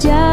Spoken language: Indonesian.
menjadi